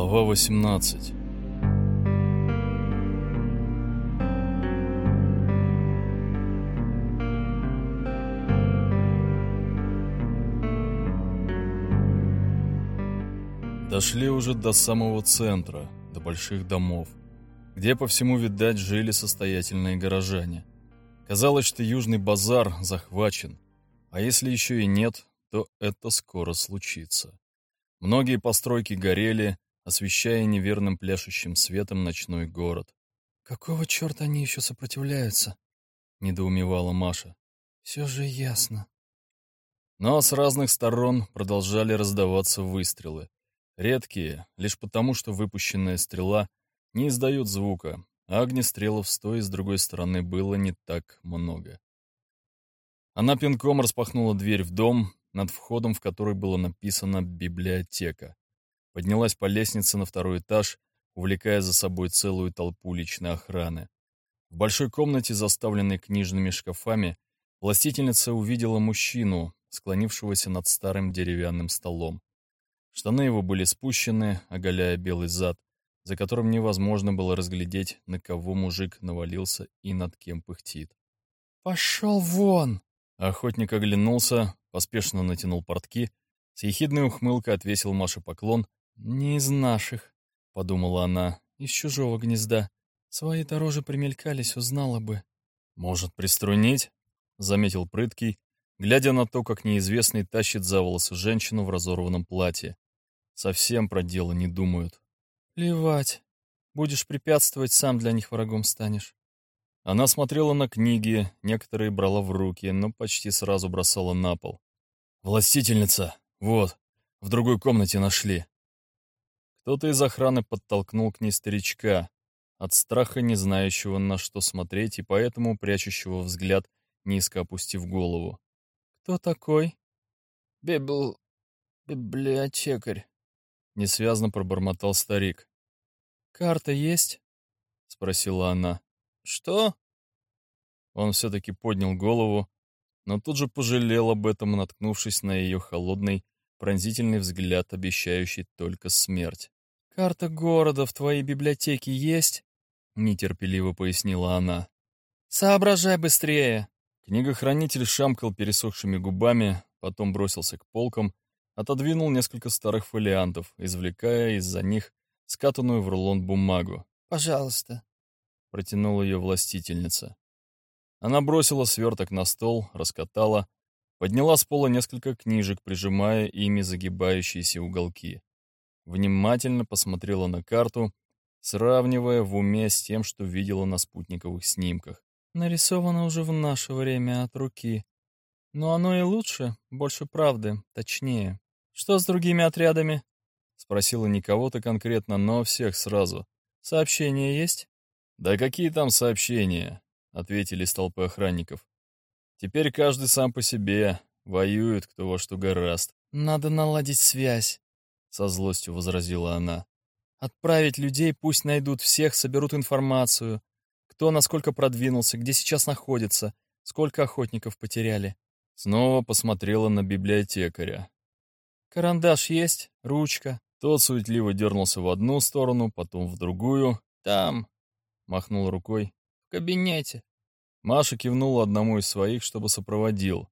Глава 18 Дошли уже до самого центра, до больших домов, где по всему, видать, жили состоятельные горожане. Казалось, что Южный базар захвачен, а если еще и нет, то это скоро случится. Многие постройки горели, освещая неверным пляшущим светом ночной город. «Какого черта они еще сопротивляются?» — недоумевала Маша. «Все же ясно». Но с разных сторон продолжали раздаваться выстрелы. Редкие, лишь потому, что выпущенная стрела не издает звука, а огнестрелов с той и с другой стороны было не так много. Она пинком распахнула дверь в дом, над входом в который было написано «библиотека». Поднялась по лестнице на второй этаж, увлекая за собой целую толпу личной охраны. В большой комнате, заставленной книжными шкафами, властительница увидела мужчину, склонившегося над старым деревянным столом. Штаны его были спущены, оголяя белый зад, за которым невозможно было разглядеть, на кого мужик навалился и над кем пыхтит. «Пошел вон!» Охотник оглянулся, поспешно натянул портки, с ехидной ухмылкой отвесил Маше поклон «Не из наших», — подумала она, — «из чужого гнезда. Свои дороже примелькались, узнала бы». «Может, приструнить?» — заметил прыткий, глядя на то, как неизвестный тащит за волосы женщину в разорванном платье. Совсем про дело не думают. «Плевать. Будешь препятствовать, сам для них врагом станешь». Она смотрела на книги, некоторые брала в руки, но почти сразу бросала на пол. «Властительница! Вот, в другой комнате нашли!» Кто-то из охраны подтолкнул к ней старичка, от страха не знающего на что смотреть и поэтому прячущего взгляд, низко опустив голову. «Кто такой?» «Библ... библиотекарь», — несвязно пробормотал старик. «Карта есть?» — спросила она. «Что?» Он все-таки поднял голову, но тут же пожалел об этом, наткнувшись на ее холодный, пронзительный взгляд, обещающий только смерть. «Карта города в твоей библиотеке есть?» — нетерпеливо пояснила она. «Соображай быстрее!» Книгохранитель шамкал пересохшими губами, потом бросился к полкам, отодвинул несколько старых фолиантов, извлекая из-за них скатанную в рулон бумагу. «Пожалуйста», — протянула ее властительница. Она бросила сверток на стол, раскатала, Подняла с пола несколько книжек, прижимая ими загибающиеся уголки. Внимательно посмотрела на карту, сравнивая в уме с тем, что видела на спутниковых снимках. Нарисовано уже в наше время от руки. Но оно и лучше, больше правды, точнее. Что с другими отрядами? Спросила не кого-то конкретно, но всех сразу. Сообщения есть? Да какие там сообщения? Ответили с толпы охранников. Теперь каждый сам по себе, воюет кто во что гораст. «Надо наладить связь», — со злостью возразила она. «Отправить людей, пусть найдут всех, соберут информацию. Кто насколько продвинулся, где сейчас находится, сколько охотников потеряли». Снова посмотрела на библиотекаря. «Карандаш есть? Ручка?» Тот суетливо дернулся в одну сторону, потом в другую. «Там», — махнул рукой. «В кабинете». Маша кивнула одному из своих, чтобы сопроводил.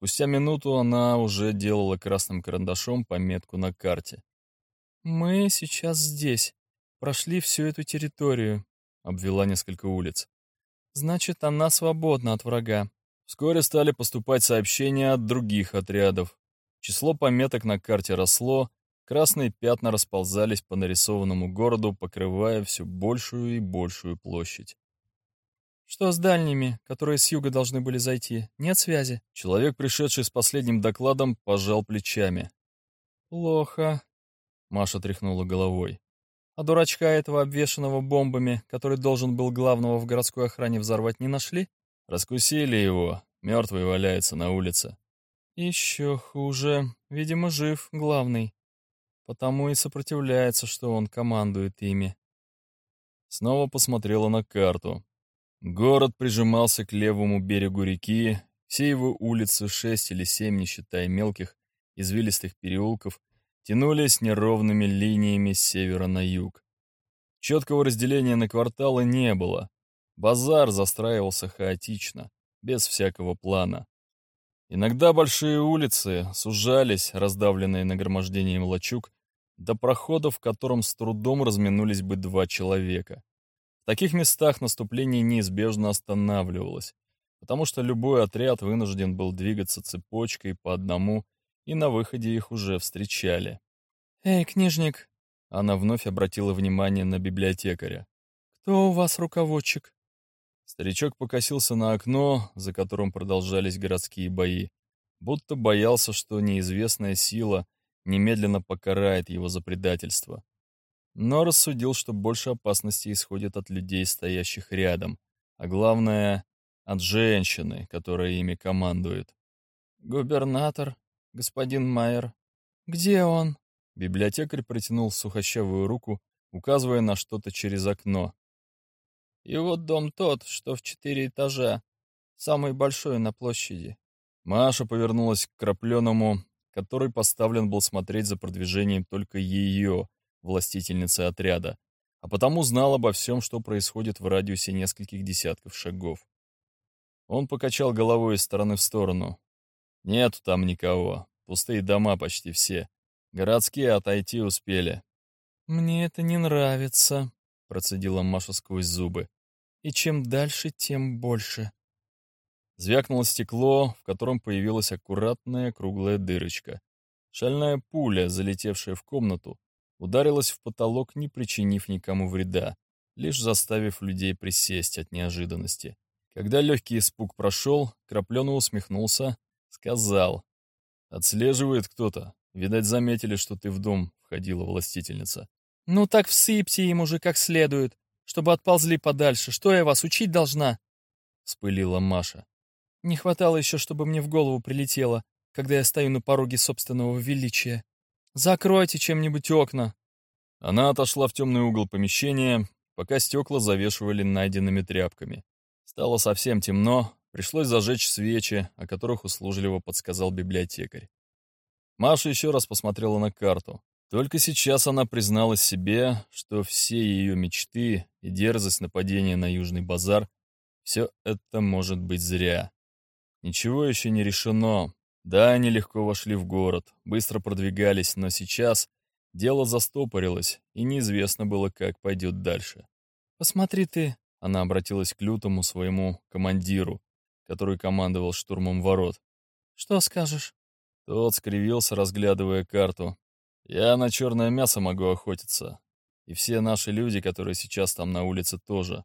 Спустя минуту она уже делала красным карандашом пометку на карте. «Мы сейчас здесь. Прошли всю эту территорию», — обвела несколько улиц. «Значит, она свободна от врага». Вскоре стали поступать сообщения от других отрядов. Число пометок на карте росло, красные пятна расползались по нарисованному городу, покрывая все большую и большую площадь. «Что с дальними, которые с юга должны были зайти? Нет связи?» Человек, пришедший с последним докладом, пожал плечами. «Плохо», — Маша тряхнула головой. «А дурачка этого, обвешанного бомбами, который должен был главного в городской охране взорвать, не нашли?» «Раскусили его. Мертвый валяется на улице». «Еще хуже. Видимо, жив главный. Потому и сопротивляется, что он командует ими». Снова посмотрела на карту. Город прижимался к левому берегу реки, все его улицы, шесть или семь, не считая мелких, извилистых переулков, тянулись неровными линиями с севера на юг. Четкого разделения на кварталы не было. Базар застраивался хаотично, без всякого плана. Иногда большие улицы сужались, раздавленные нагромождением лачуг, до прохода, в котором с трудом разминулись бы два человека. Таких местах наступление неизбежно останавливалось, потому что любой отряд вынужден был двигаться цепочкой по одному, и на выходе их уже встречали. «Эй, книжник!» Она вновь обратила внимание на библиотекаря. «Кто у вас руководчик?» Старичок покосился на окно, за которым продолжались городские бои, будто боялся, что неизвестная сила немедленно покарает его за предательство. Но рассудил, что больше опасности исходит от людей, стоящих рядом, а главное — от женщины, которая ими командует. «Губернатор, господин Майер. Где он?» Библиотекарь протянул сухощавую руку, указывая на что-то через окно. И вот дом тот, что в четыре этажа, самый большой на площади. Маша повернулась к крапленому, который поставлен был смотреть за продвижением только ее, властительницы отряда, а потому знал обо всем, что происходит в радиусе нескольких десятков шагов. Он покачал головой из стороны в сторону. Нет там никого, пустые дома почти все. Городские отойти успели. «Мне это не нравится», процедила Маша сквозь зубы. «И чем дальше, тем больше». Звякнуло стекло, в котором появилась аккуратная круглая дырочка. Шальная пуля, залетевшая в комнату, ударилась в потолок, не причинив никому вреда, лишь заставив людей присесть от неожиданности. Когда легкий испуг прошел, Крапленый усмехнулся, сказал. «Отслеживает кто-то. Видать, заметили, что ты в дом входила властительница». «Ну так всыпьте им уже как следует, чтобы отползли подальше. Что я вас учить должна?» — вспылила Маша. «Не хватало еще, чтобы мне в голову прилетело, когда я стою на пороге собственного величия. Закройте чем-нибудь окна». Она отошла в темный угол помещения, пока стекла завешивали найденными тряпками. Стало совсем темно, пришлось зажечь свечи, о которых услужливо подсказал библиотекарь. Маша еще раз посмотрела на карту. Только сейчас она призналась себе, что все ее мечты и дерзость нападения на Южный базар — все это может быть зря. Ничего еще не решено. Да, они легко вошли в город, быстро продвигались, но сейчас дело застопорилось, и неизвестно было, как пойдет дальше. «Посмотри ты», — она обратилась к лютому своему командиру, который командовал штурмом ворот. «Что скажешь?» Тот скривился, разглядывая карту. Я на черное мясо могу охотиться. И все наши люди, которые сейчас там на улице, тоже.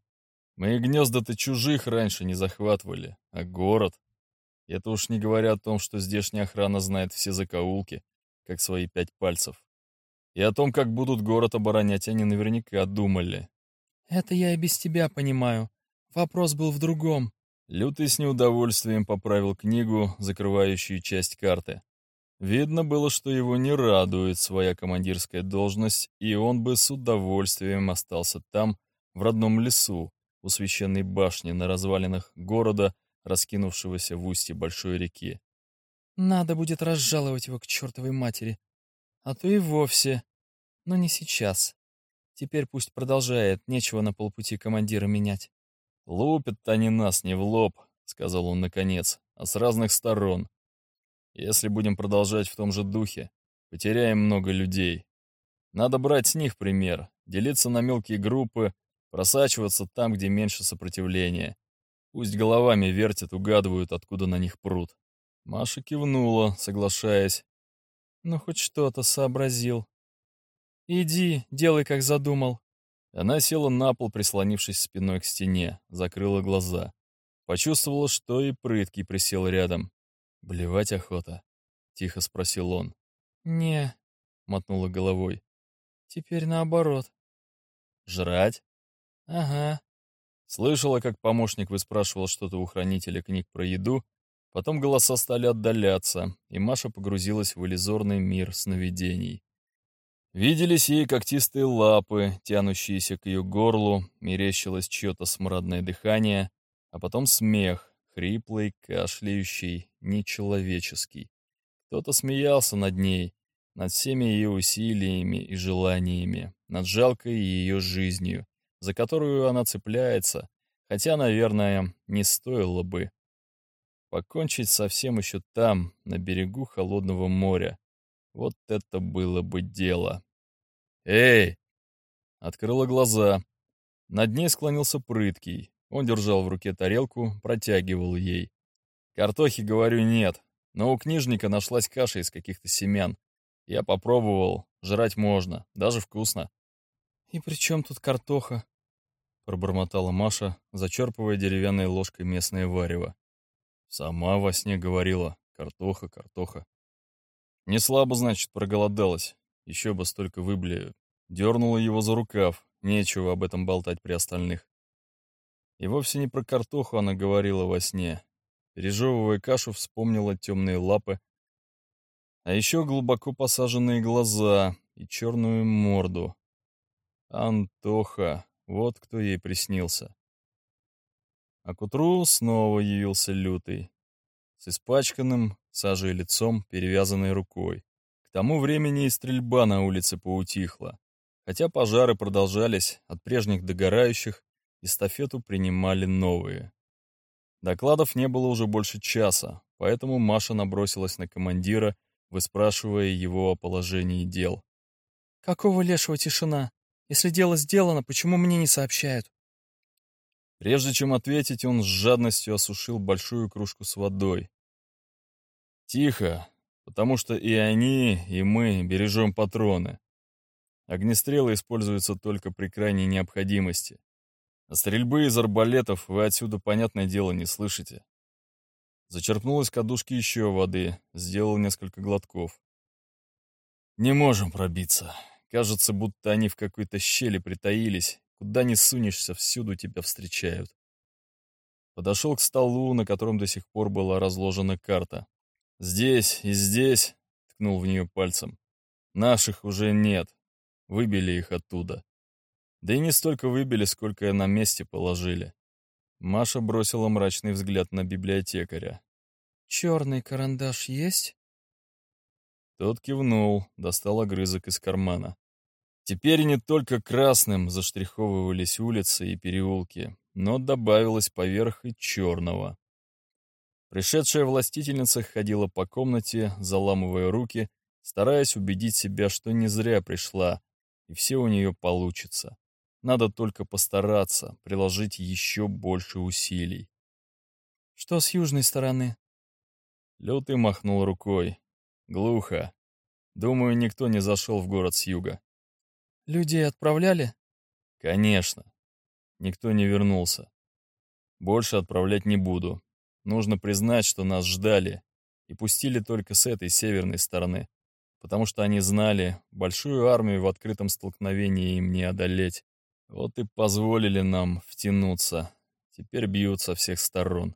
Мы гнезда-то чужих раньше не захватывали, а город. Это уж не говоря о том, что здешняя охрана знает все закоулки, как свои пять пальцев. И о том, как будут город оборонять, они наверняка думали. «Это я и без тебя понимаю. Вопрос был в другом». Лютый с неудовольствием поправил книгу, закрывающую часть карты. Видно было, что его не радует своя командирская должность, и он бы с удовольствием остался там, в родном лесу, у священной башни на развалинах города, раскинувшегося в устье большой реки. Надо будет разжаловать его к чертовой матери. А то и вовсе. Но не сейчас. Теперь пусть продолжает, нечего на полпути командира менять. «Лупят они нас не в лоб», — сказал он наконец, — «а с разных сторон. Если будем продолжать в том же духе, потеряем много людей. Надо брать с них пример, делиться на мелкие группы, просачиваться там, где меньше сопротивления. Пусть головами вертят, угадывают, откуда на них прут. Маша кивнула, соглашаясь. Ну, хоть что-то сообразил. Иди, делай, как задумал. Она села на пол, прислонившись спиной к стене, закрыла глаза. Почувствовала, что и прыткий присел рядом. «Блевать охота?» — тихо спросил он. «Не», — мотнула головой. «Теперь наоборот». «Жрать?» «Ага». Слышала, как помощник выспрашивал что-то у хранителя книг про еду, потом голоса стали отдаляться, и Маша погрузилась в иллюзорный мир сновидений. Виделись ей когтистые лапы, тянущиеся к ее горлу, мерещилось чье-то смрадное дыхание, а потом смех, хриплый, кашляющий, нечеловеческий. Кто-то смеялся над ней, над всеми ее усилиями и желаниями, над жалкой ее жизнью, за которую она цепляется, хотя, наверное, не стоило бы. Покончить совсем еще там, на берегу холодного моря. Вот это было бы дело. «Эй!» Открыла глаза. Над ней склонился прыткий. Он держал в руке тарелку, протягивал ей. Картохи, говорю, нет, но у книжника нашлась каша из каких-то семян. Я попробовал, жрать можно, даже вкусно. «И при чем тут картоха?» Пробормотала Маша, зачерпывая деревянной ложкой местное варево. Сама во сне говорила, картоха, картоха. Не слабо, значит, проголодалась. Еще бы столько выбли. Дернула его за рукав, нечего об этом болтать при остальных. И вовсе не про картоху она говорила во сне. Пережевывая кашу, вспомнила темные лапы, а еще глубоко посаженные глаза и черную морду. Антоха, вот кто ей приснился. А к утру снова явился лютый, с испачканным сажей лицом, перевязанной рукой. К тому времени и стрельба на улице поутихла. Хотя пожары продолжались от прежних догорающих, эстафету принимали новые. Докладов не было уже больше часа, поэтому Маша набросилась на командира, выспрашивая его о положении дел. «Какого лешего тишина? Если дело сделано, почему мне не сообщают?» Прежде чем ответить, он с жадностью осушил большую кружку с водой. «Тихо, потому что и они, и мы бережем патроны. Огнестрелы используются только при крайней необходимости. А стрельбы из арбалетов вы отсюда, понятное дело, не слышите. Зачерпнул из кадушки еще воды, сделал несколько глотков. Не можем пробиться. Кажется, будто они в какой-то щели притаились. Куда ни сунешься, всюду тебя встречают. Подошел к столу, на котором до сих пор была разложена карта. «Здесь и здесь», — ткнул в нее пальцем. «Наших уже нет. Выбили их оттуда. Да и не столько выбили, сколько на месте положили. Маша бросила мрачный взгляд на библиотекаря. «Черный карандаш есть?» Тот кивнул, достал огрызок из кармана. Теперь не только красным заштриховывались улицы и переулки, но добавилось поверх и черного. Пришедшая властительница ходила по комнате, заламывая руки, стараясь убедить себя, что не зря пришла, и все у нее получится. Надо только постараться, приложить еще больше усилий. «Что с южной стороны?» Лютый махнул рукой. «Глухо. Думаю, никто не зашел в город с юга». «Людей отправляли?» «Конечно. Никто не вернулся. Больше отправлять не буду. Нужно признать, что нас ждали и пустили только с этой северной стороны, потому что они знали, большую армию в открытом столкновении им не одолеть. Вот и позволили нам втянуться. Теперь бьют со всех сторон.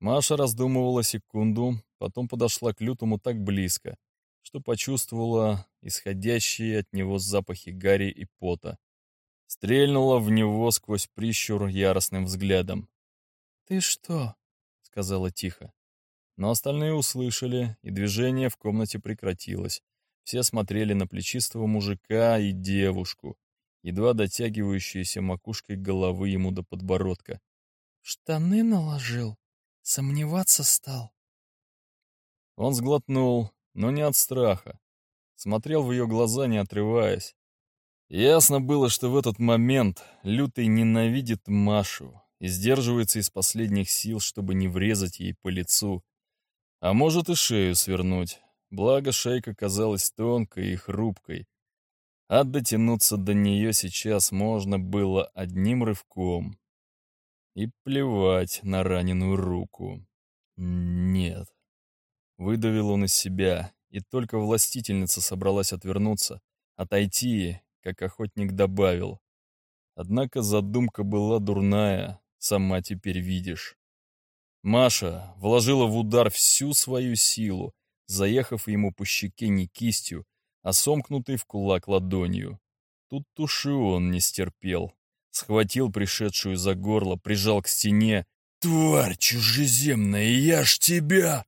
Маша раздумывала секунду, потом подошла к лютому так близко, что почувствовала исходящие от него запахи гари и пота. Стрельнула в него сквозь прищур яростным взглядом. «Ты что?» — сказала тихо. Но остальные услышали, и движение в комнате прекратилось. Все смотрели на плечистого мужика и девушку, едва дотягивающиеся макушкой головы ему до подбородка. «Штаны наложил? Сомневаться стал?» Он сглотнул, но не от страха. Смотрел в ее глаза, не отрываясь. Ясно было, что в этот момент Лютый ненавидит Машу и сдерживается из последних сил, чтобы не врезать ей по лицу. А может и шею свернуть. Благо шейка казалась тонкой и хрупкой, а дотянуться до нее сейчас можно было одним рывком. И плевать на раненую руку. Нет. Выдавил он из себя, и только властительница собралась отвернуться, отойти, как охотник добавил. Однако задумка была дурная, сама теперь видишь. Маша вложила в удар всю свою силу, заехав ему по щеке не кистью, а сомкнутый в кулак ладонью. Тут туши он не стерпел. Схватил пришедшую за горло, прижал к стене. «Тварь чужеземная, я ж тебя!»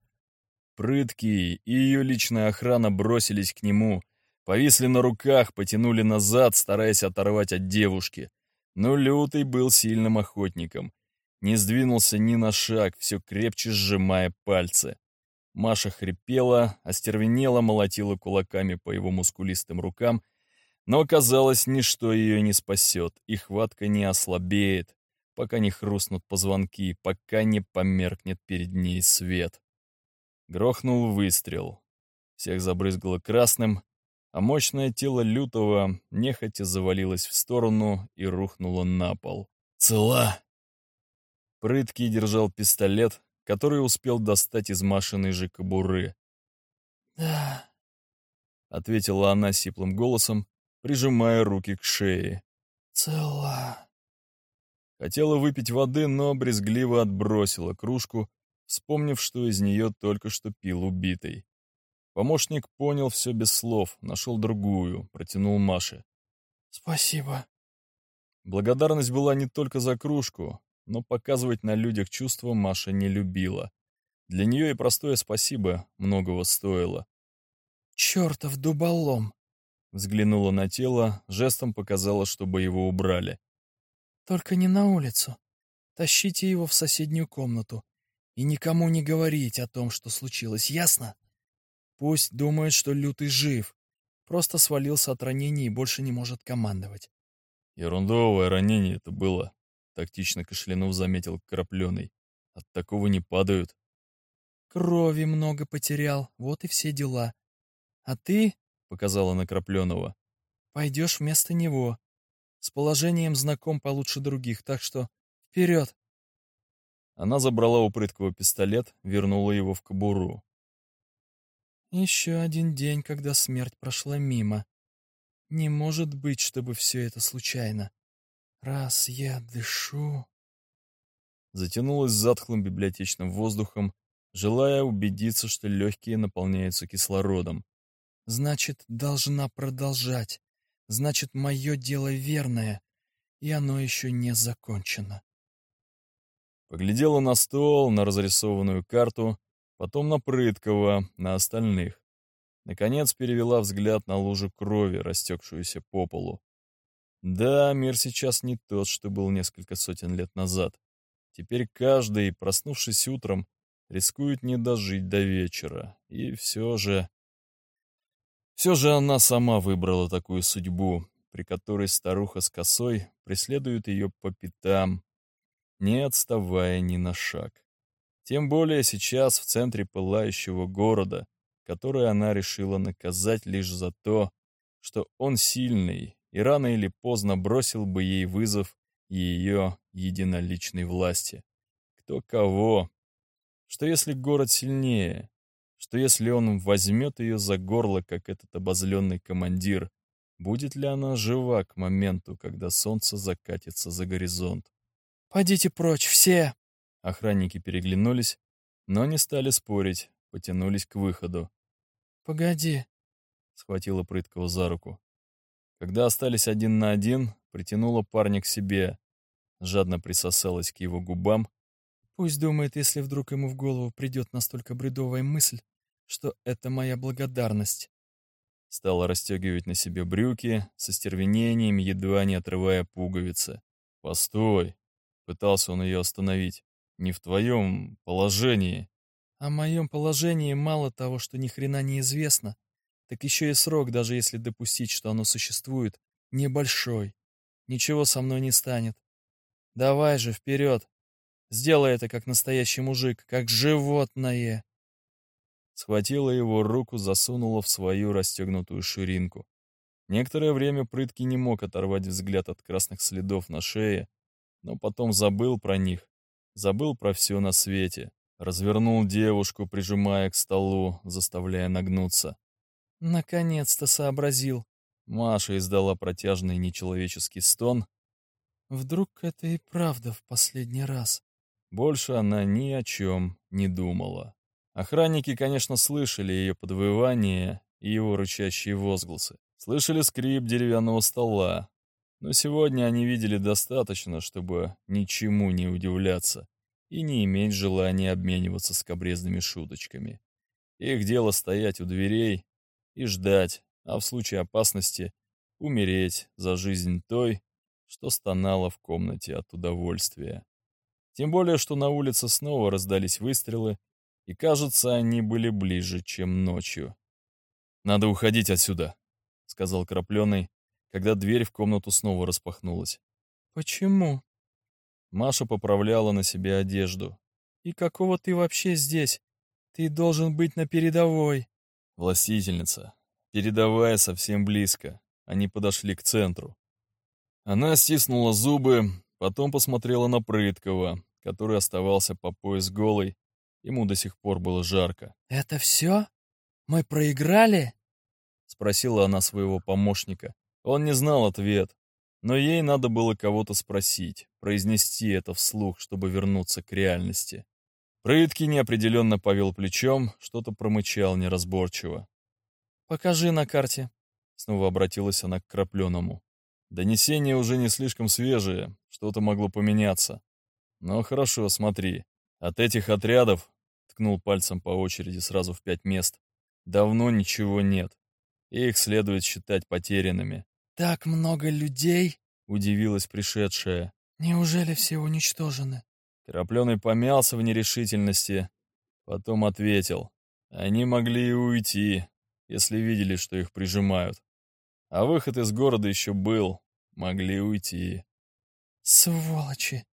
Прыткий и ее личная охрана бросились к нему, повисли на руках, потянули назад, стараясь оторвать от девушки. Но Лютый был сильным охотником. Не сдвинулся ни на шаг, все крепче сжимая пальцы. Маша хрипела, остервенела, молотила кулаками по его мускулистым рукам, но, казалось, ничто ее не спасет, и хватка не ослабеет, пока не хрустнут позвонки, пока не померкнет перед ней свет. Грохнул выстрел. Всех забрызгало красным, а мощное тело лютого нехотя завалилось в сторону и рухнуло на пол. «Цела!» Прыткий держал пистолет, который успел достать из Машиной же кобуры. «Да», — ответила она сиплым голосом, прижимая руки к шее. «Цела». Хотела выпить воды, но брезгливо отбросила кружку, вспомнив, что из нее только что пил убитый. Помощник понял все без слов, нашел другую, протянул Маше. «Спасибо». Благодарность была не только за кружку, но показывать на людях чувства Маша не любила. Для нее и простое спасибо многого стоило. «Чертов дуболом!» Взглянула на тело, жестом показала, чтобы его убрали. «Только не на улицу. Тащите его в соседнюю комнату. И никому не говорить о том, что случилось, ясно? Пусть думает, что Лютый жив. Просто свалился от ранения и больше не может командовать». Ерундовое ранение это было. Тактично кашлянув заметил Крапленый. От такого не падают. Крови много потерял, вот и все дела. А ты, — показала на Крапленого, — пойдешь вместо него. С положением знаком получше других, так что вперед. Она забрала у прыткого пистолет, вернула его в кобуру. Еще один день, когда смерть прошла мимо. Не может быть, чтобы все это случайно. Раз я дышу... Затянулась затхлым библиотечным воздухом, желая убедиться, что легкие наполняются кислородом. Значит, должна продолжать. Значит, мое дело верное, и оно еще не закончено. Поглядела на стол, на разрисованную карту, потом на Прыткова, на остальных. Наконец перевела взгляд на лужу крови, растекшуюся по полу. Да, мир сейчас не тот, что был несколько сотен лет назад. Теперь каждый, проснувшись утром, рискует не дожить до вечера. И все же... Все же она сама выбрала такую судьбу, при которой старуха с косой преследует ее по пятам, не отставая ни на шаг. Тем более сейчас в центре пылающего города, который она решила наказать лишь за то, что он сильный и рано или поздно бросил бы ей вызов ее единоличной власти. Кто кого? Что если город сильнее? Что если он возьмет ее за горло, как этот обозленный командир? Будет ли она жива к моменту, когда солнце закатится за горизонт? «Пойдите прочь, все!» Охранники переглянулись, но не стали спорить, потянулись к выходу. «Погоди», — схватила Прыткова за руку. Когда остались один на один, притянула парня к себе, жадно присосалась к его губам. Пусть думает, если вдруг ему в голову придет настолько бредовая мысль, что это моя благодарность. Стала расстегивать на себе брюки, со стервенением, едва не отрывая пуговицы. «Постой!» — пытался он ее остановить. «Не в твоем положении». О моем положении мало того, что ни хрена не известно, так еще и срок, даже если допустить, что оно существует, небольшой. Ничего со мной не станет. Давай же, вперед. Сделай это как настоящий мужик, как животное. Схватила его руку, засунула в свою расстегнутую ширинку. Некоторое время Прытки не мог оторвать взгляд от красных следов на шее, но потом забыл про них, забыл про все на свете, развернул девушку, прижимая к столу, заставляя нагнуться. Наконец-то сообразил. Маша издала протяжный нечеловеческий стон. Вдруг это и правда в последний раз. Больше она ни о чем не думала. Охранники, конечно, слышали ее подвывание и его рычащие возгласы. Слышали скрип деревянного стола. Но сегодня они видели достаточно, чтобы ничему не удивляться и не иметь желания обмениваться скобрезными шуточками. Их дело стоять у дверей и ждать, а в случае опасности умереть за жизнь той, что стонала в комнате от удовольствия. Тем более, что на улице снова раздались выстрелы, и, кажется, они были ближе, чем ночью. «Надо уходить отсюда», — сказал Крапленый, когда дверь в комнату снова распахнулась. «Почему?» Маша поправляла на себе одежду. «И какого ты вообще здесь? Ты должен быть на передовой». «Властительница, передовая совсем близко. Они подошли к центру». Она стиснула зубы, потом посмотрела на Прыткова, который оставался по пояс голый. Ему до сих пор было жарко. «Это все? Мы проиграли?» — спросила она своего помощника. Он не знал ответ, но ей надо было кого-то спросить, произнести это вслух, чтобы вернуться к реальности. Прытки неопределенно повел плечом, что-то промычал неразборчиво. «Покажи на карте», — снова обратилась она к Крапленому. Донесение уже не слишком свежее, что-то могло поменяться. Но хорошо, смотри. От этих отрядов, ткнул пальцем по очереди сразу в пять мест, давно ничего нет. Их следует считать потерянными. «Так много людей?» — удивилась пришедшая. «Неужели все уничтожены?» Крапленый помялся в нерешительности, потом ответил. Они могли и уйти, если видели, что их прижимают. А выход из города еще был, могли уйти. «Сволочи!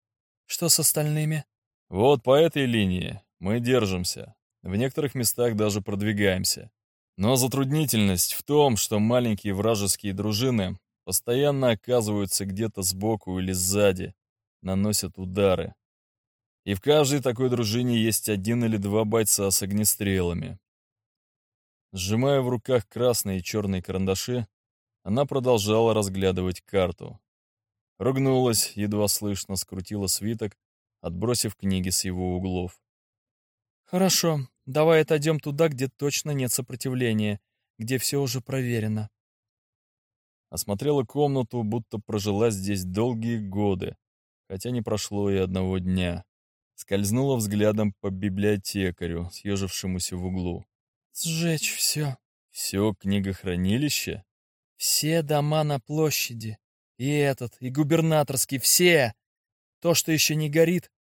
Что с остальными?» «Вот по этой линии мы держимся. В некоторых местах даже продвигаемся. Но затруднительность в том, что маленькие вражеские дружины постоянно оказываются где-то сбоку или сзади, наносят удары. И в каждой такой дружине есть один или два бойца с огнестрелами. Сжимая в руках красные и черные карандаши, она продолжала разглядывать карту. Ругнулась, едва слышно скрутила свиток, отбросив книги с его углов. «Хорошо, давай отойдем туда, где точно нет сопротивления, где все уже проверено». Осмотрела комнату, будто прожила здесь долгие годы, хотя не прошло и одного дня. Скользнула взглядом по библиотекарю, съежившемуся в углу. «Сжечь все». «Все книгохранилище?» «Все дома на площади. И этот, и губернаторский, все. То, что еще не горит,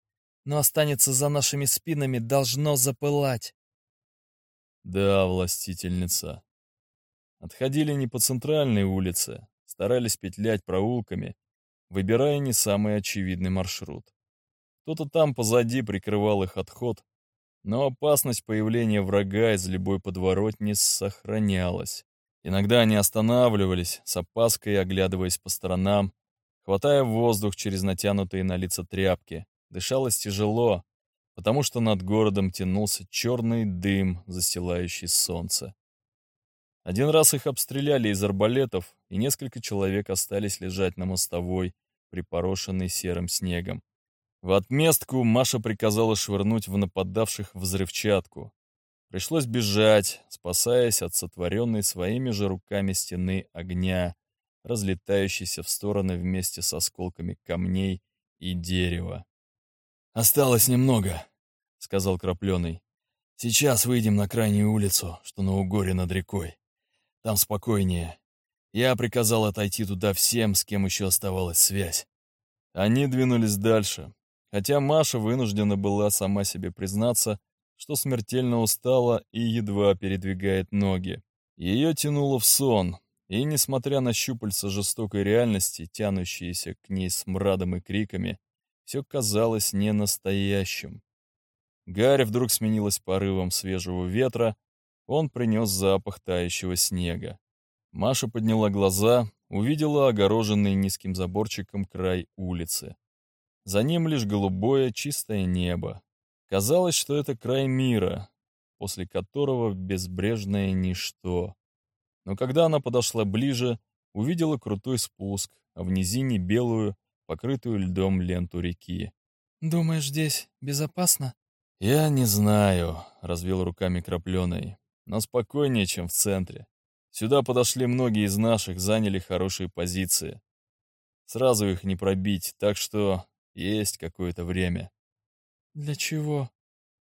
но останется за нашими спинами, должно запылать. Да, властительница. Отходили не по центральной улице, старались петлять проулками, выбирая не самый очевидный маршрут. Кто-то там позади прикрывал их отход, но опасность появления врага из любой подворотни сохранялась. Иногда они останавливались, с опаской оглядываясь по сторонам, хватая воздух через натянутые на лица тряпки, Дышалось тяжело, потому что над городом тянулся черный дым, застилающий солнце. Один раз их обстреляли из арбалетов, и несколько человек остались лежать на мостовой, припорошенной серым снегом. В отместку Маша приказала швырнуть в нападавших взрывчатку. Пришлось бежать, спасаясь от сотворенной своими же руками стены огня, разлетающейся в стороны вместе с осколками камней и дерева. «Осталось немного», — сказал Крапленый. «Сейчас выйдем на крайнюю улицу, что на угоре над рекой. Там спокойнее. Я приказал отойти туда всем, с кем еще оставалась связь». Они двинулись дальше, хотя Маша вынуждена была сама себе признаться, что смертельно устала и едва передвигает ноги. Ее тянуло в сон, и, несмотря на щупальца жестокой реальности, тянущиеся к ней смрадом и криками, все казалось ненастоящим. Гарь вдруг сменилась порывом свежего ветра, он принес запах тающего снега. Маша подняла глаза, увидела огороженный низким заборчиком край улицы. За ним лишь голубое чистое небо. Казалось, что это край мира, после которого безбрежное ничто. Но когда она подошла ближе, увидела крутой спуск, а в низине белую, покрытую льдом ленту реки. «Думаешь, здесь безопасно?» «Я не знаю», — развел руками крапленый, «но спокойнее, чем в центре. Сюда подошли многие из наших, заняли хорошие позиции. Сразу их не пробить, так что есть какое-то время». «Для чего?»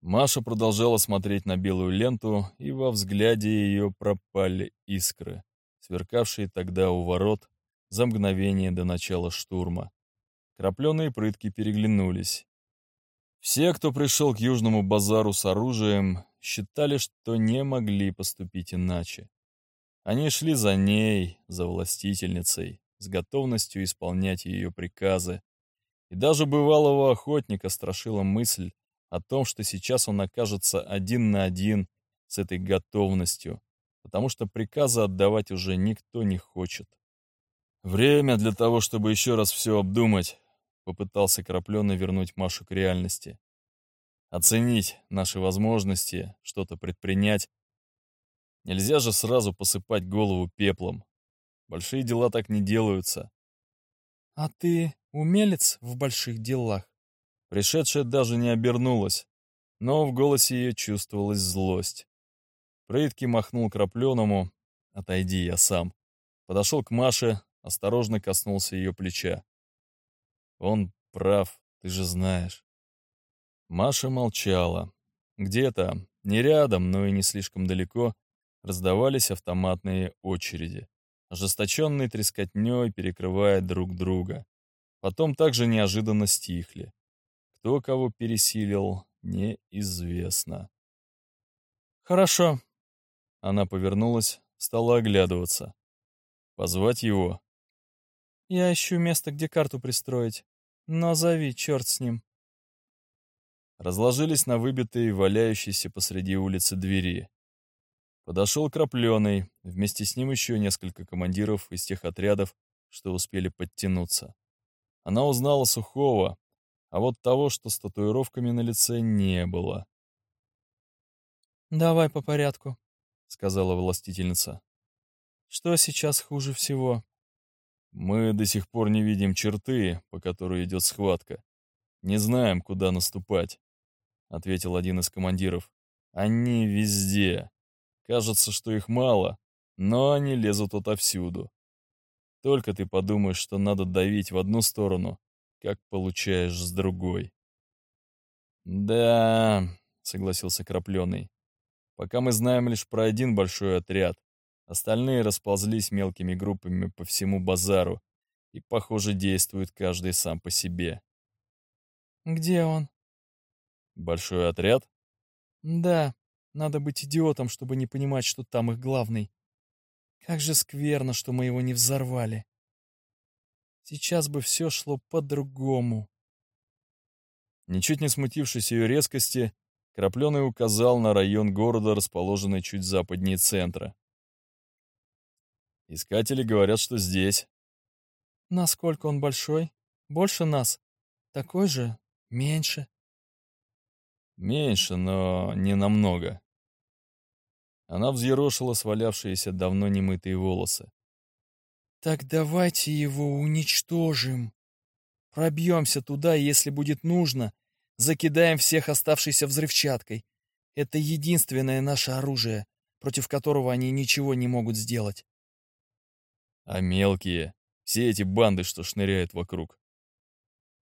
Маша продолжала смотреть на белую ленту, и во взгляде ее пропали искры, сверкавшие тогда у ворот за мгновение до начала штурма. Крапленые прытки переглянулись. Все, кто пришел к Южному базару с оружием, считали, что не могли поступить иначе. Они шли за ней, за властительницей, с готовностью исполнять ее приказы. И даже бывалого охотника страшила мысль о том, что сейчас он окажется один на один с этой готовностью, потому что приказы отдавать уже никто не хочет. Время для того, чтобы еще раз все обдумать, попытался Краплёный вернуть Машу к реальности. Оценить наши возможности, что-то предпринять. Нельзя же сразу посыпать голову пеплом. Большие дела так не делаются. «А ты умелец в больших делах?» Пришедшая даже не обернулась, но в голосе ее чувствовалась злость. Прытки махнул крапленому «Отойди, я сам». Подошел к Маше, осторожно коснулся ее плеча. Он прав, ты же знаешь. Маша молчала. Где-то, не рядом, но и не слишком далеко, раздавались автоматные очереди, ожесточенной трескотней перекрывая друг друга. Потом также неожиданно стихли. Кто кого пересилил, неизвестно. «Хорошо». Она повернулась, стала оглядываться. «Позвать его?» «Я ищу место, где карту пристроить. Но зови, черт с ним». Разложились на выбитой, валяющейся посреди улицы двери. Подошел Крапленый, вместе с ним еще несколько командиров из тех отрядов, что успели подтянуться. Она узнала Сухого, а вот того, что с татуировками на лице, не было. «Давай по порядку», — сказала властительница. «Что сейчас хуже всего?» «Мы до сих пор не видим черты, по которой идет схватка. Не знаем, куда наступать», — ответил один из командиров. «Они везде. Кажется, что их мало, но они лезут отовсюду. Только ты подумаешь, что надо давить в одну сторону, как получаешь с другой. «Да», — согласился Крапленый, — «пока мы знаем лишь про один большой отряд. Остальные расползлись мелкими группами по всему базару и, похоже, действуют каждый сам по себе». «Где он?» «Большой отряд?» «Да, надо быть идиотом, чтобы не понимать, что там их главный. Как же скверно, что мы его не взорвали». Сейчас бы все шло по-другому. Ничуть не смутившись ее резкости, Крапленый указал на район города, расположенный чуть западнее центра. Искатели говорят, что здесь. Насколько он большой? Больше нас. Такой же? Меньше? Меньше, но не намного. Она взъерошила свалявшиеся давно немытые волосы. Так давайте его уничтожим. Пробьемся туда, если будет нужно, закидаем всех оставшейся взрывчаткой. Это единственное наше оружие, против которого они ничего не могут сделать. А мелкие, все эти банды, что шныряют вокруг.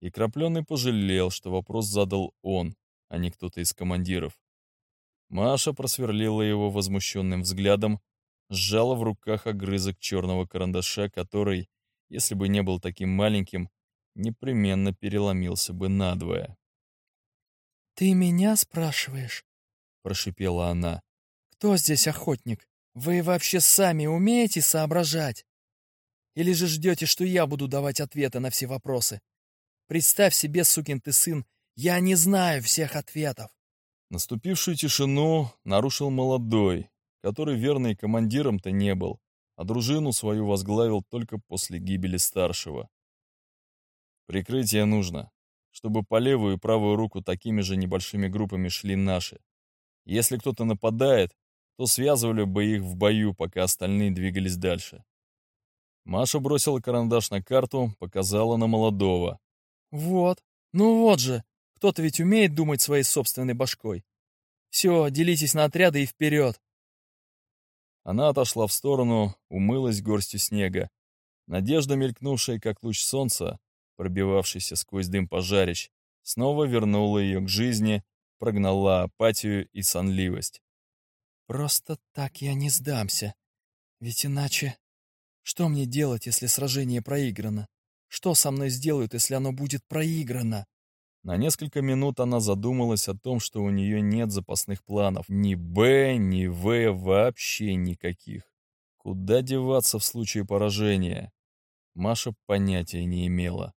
И Крапленый пожалел, что вопрос задал он, а не кто-то из командиров. Маша просверлила его возмущенным взглядом, сжала в руках огрызок черного карандаша, который, если бы не был таким маленьким, непременно переломился бы надвое. «Ты меня спрашиваешь?» — прошипела она. «Кто здесь охотник? Вы вообще сами умеете соображать? Или же ждете, что я буду давать ответы на все вопросы? Представь себе, сукин ты сын, я не знаю всех ответов!» Наступившую тишину нарушил молодой, который верный командиром-то не был, а дружину свою возглавил только после гибели старшего. Прикрытие нужно, чтобы по левую и правую руку такими же небольшими группами шли наши. Если кто-то нападает, то связывали бы их в бою, пока остальные двигались дальше. Маша бросила карандаш на карту, показала на молодого. «Вот, ну вот же, кто-то ведь умеет думать своей собственной башкой. Все, делитесь на отряды и вперед!» Она отошла в сторону, умылась горстью снега. Надежда, мелькнувшая, как луч солнца, пробивавшийся сквозь дым пожарищ, снова вернула ее к жизни прогнала апатию и сонливость. «Просто так я не сдамся. Ведь иначе... Что мне делать, если сражение проиграно? Что со мной сделают, если оно будет проиграно?» На несколько минут она задумалась о том, что у нее нет запасных планов. Ни «Б», ни «В» вообще никаких. Куда деваться в случае поражения? Маша понятия не имела.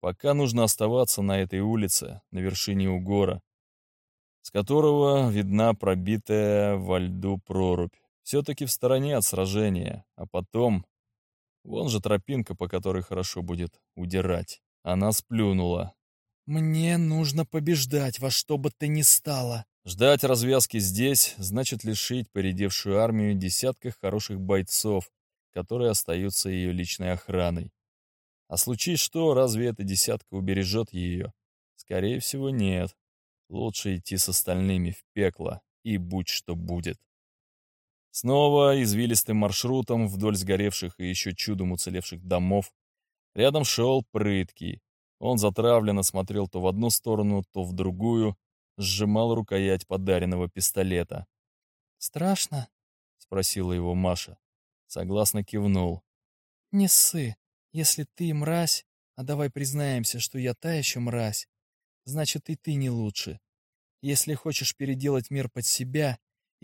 Пока нужно оставаться на этой улице, на вершине Угора, с которого видна пробитая во льду прорубь. Все-таки в стороне от сражения, а потом... Вон же тропинка, по которой хорошо будет удирать. Она сплюнула. «Мне нужно побеждать во что бы то ни стало». Ждать развязки здесь значит лишить поредевшую армию десятков хороших бойцов, которые остаются ее личной охраной. А случись что, разве эта десятка убережет ее? Скорее всего, нет. Лучше идти с остальными в пекло, и будь что будет. Снова извилистым маршрутом вдоль сгоревших и еще чудом уцелевших домов. Рядом шел прыткий. Он затравленно смотрел то в одну сторону, то в другую, сжимал рукоять подаренного пистолета. «Страшно?» — спросила его Маша. Согласно кивнул. «Не ссы. Если ты мразь, а давай признаемся, что я та еще мразь, значит и ты не лучше. Если хочешь переделать мир под себя,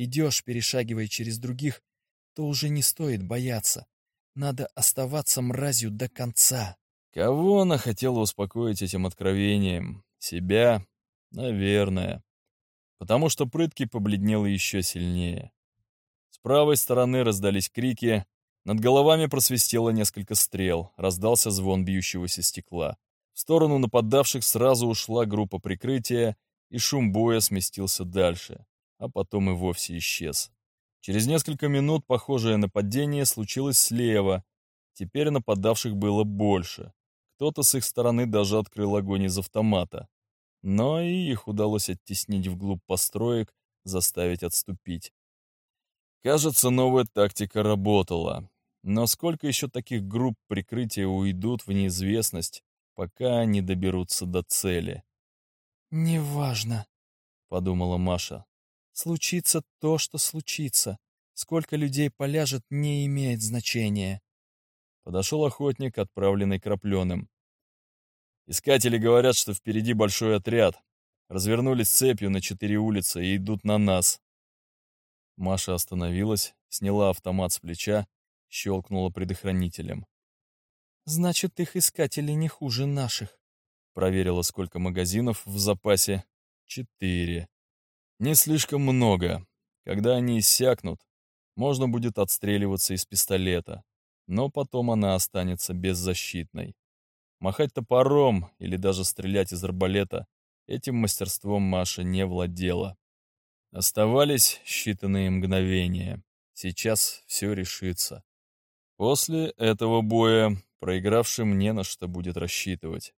идешь, перешагивая через других, то уже не стоит бояться. Надо оставаться мразью до конца. Кого она хотела успокоить этим откровением? Себя? Наверное. Потому что прытки побледнела еще сильнее. С правой стороны раздались крики, над головами просвистело несколько стрел, раздался звон бьющегося стекла. В сторону нападавших сразу ушла группа прикрытия, и шум боя сместился дальше, а потом и вовсе исчез. Через несколько минут похожее нападение случилось слева. Теперь нападавших было больше. Кто-то с их стороны даже открыл огонь из автомата. Но и их удалось оттеснить вглубь построек, заставить отступить. Кажется, новая тактика работала. Но сколько еще таких групп прикрытия уйдут в неизвестность, пока они доберутся до цели? «Неважно», — подумала Маша. «Случится то, что случится. Сколько людей поляжет, не имеет значения». Подошел охотник, отправленный крапленым. «Искатели говорят, что впереди большой отряд. Развернулись цепью на четыре улицы и идут на нас. Маша остановилась, сняла автомат с плеча, щелкнула предохранителем. «Значит, их искатели не хуже наших», — проверила, сколько магазинов в запасе. Четыре. Не слишком много. Когда они иссякнут, можно будет отстреливаться из пистолета, но потом она останется беззащитной. Махать топором или даже стрелять из арбалета этим мастерством Маша не владела. Оставались считанные мгновения. Сейчас все решится. После этого боя проигравшим не на что будет рассчитывать.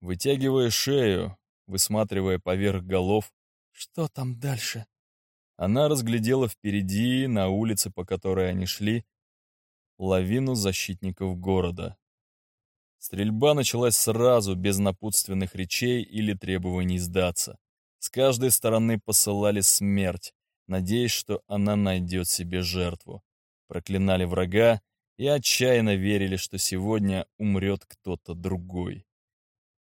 Вытягивая шею, высматривая поверх голов, что там дальше? Она разглядела впереди, на улице, по которой они шли, лавину защитников города. Стрельба началась сразу, без напутственных речей или требований сдаться. С каждой стороны посылали смерть, надеясь, что она найдет себе жертву. Проклинали врага и отчаянно верили, что сегодня умрет кто-то другой.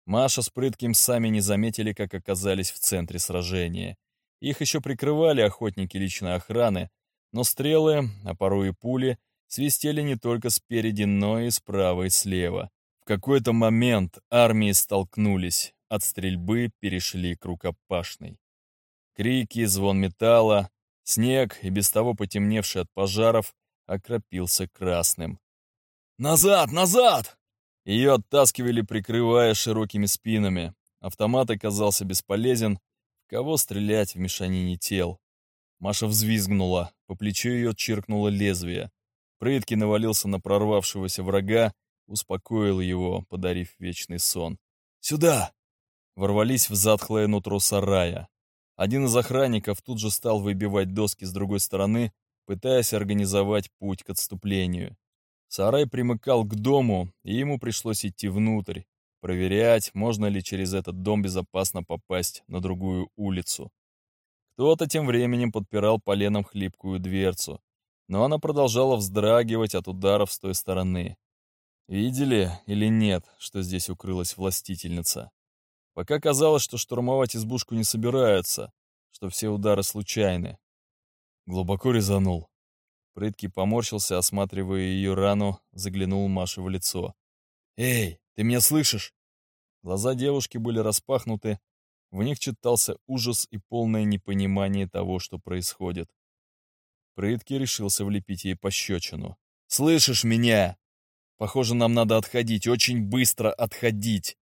Маша с Прытким сами не заметили, как оказались в центре сражения. Их еще прикрывали охотники личной охраны, но стрелы, а порой и пули, свистели не только спереди, но и справа и слева. В какой-то момент армии столкнулись, от стрельбы перешли к рукопашной. Крики, звон металла, снег, и без того потемневший от пожаров, окропился красным. «Назад! Назад!» Ее оттаскивали, прикрывая широкими спинами. Автомат оказался бесполезен. В кого стрелять в мешанине тел? Маша взвизгнула, по плечу ее чиркнуло лезвие. Прытки навалился на прорвавшегося врага, успокоил его, подарив вечный сон. «Сюда!» ворвались в затхлое нутро сарая. Один из охранников тут же стал выбивать доски с другой стороны, пытаясь организовать путь к отступлению. Сарай примыкал к дому, и ему пришлось идти внутрь. проверять, можно ли через этот дом безопасно попасть на другую улицу. Кто-то тем временем подпирал поленом хлипкую дверцу, но она продолжала вздрагивать от ударов с той стороны. Видели или нет, что здесь укрылась властительница? Пока казалось, что штурмовать избушку не собираются, что все удары случайны. Глубоко резанул. Прытки поморщился, осматривая ее рану, заглянул Маше в лицо. «Эй, ты меня слышишь?» Глаза девушки были распахнуты, в них читался ужас и полное непонимание того, что происходит. Прытки решился влепить ей пощечину. «Слышишь меня? Похоже, нам надо отходить, очень быстро отходить!»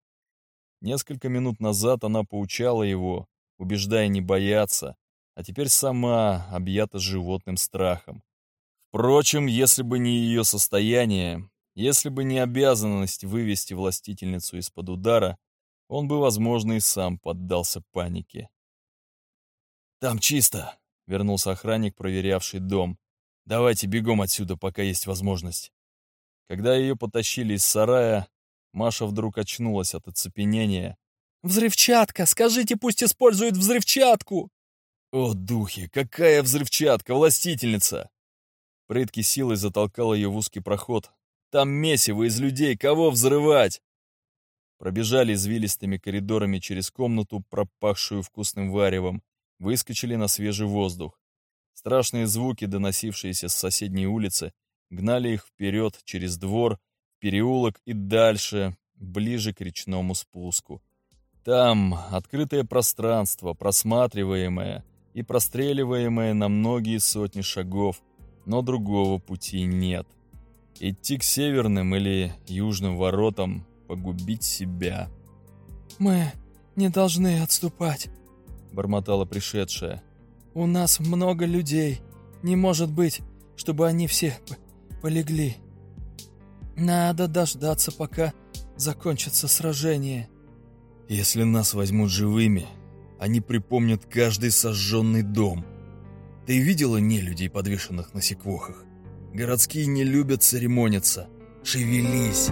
Несколько минут назад она поучала его, убеждая не бояться, а теперь сама объята животным страхом. Впрочем, если бы не ее состояние, если бы не обязанность вывести властительницу из-под удара, он бы, возможно, и сам поддался панике. «Там чисто», — вернулся охранник, проверявший дом. «Давайте бегом отсюда, пока есть возможность». Когда ее потащили из сарая, Маша вдруг очнулась от оцепенения. «Взрывчатка! Скажите, пусть используют взрывчатку!» «О, духи! Какая взрывчатка! Властительница!» Предки силой затолкал ее в узкий проход. «Там месиво из людей! Кого взрывать?» Пробежали извилистыми коридорами через комнату, пропахшую вкусным варевом, выскочили на свежий воздух. Страшные звуки, доносившиеся с соседней улицы, гнали их вперед через двор, переулок и дальше, ближе к речному спуску. Там открытое пространство, просматриваемое и простреливаемое на многие сотни шагов, но другого пути нет. Идти к северным или южным воротам, погубить себя. «Мы не должны отступать», — бормотала пришедшая. «У нас много людей. Не может быть, чтобы они все полегли». Надо дождаться, пока закончится сражение. Если нас возьмут живыми, они припомнят каждый сожженный дом. Ты видела нелюдей, подвешенных на секвохах? Городские не любят церемониться. Шевелись!